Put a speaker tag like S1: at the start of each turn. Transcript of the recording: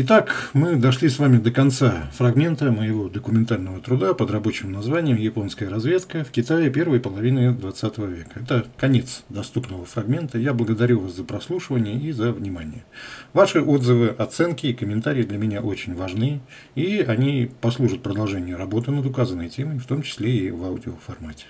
S1: Итак, мы дошли с вами до конца фрагмента моего документального труда под рабочим названием «Японская разведка в Китае первой половины XX века». Это конец доступного фрагмента. Я благодарю вас за прослушивание и за внимание. Ваши отзывы, оценки и комментарии для меня очень важны, и они послужат продолжению работы над указанной темой, в том числе и в аудиоформате.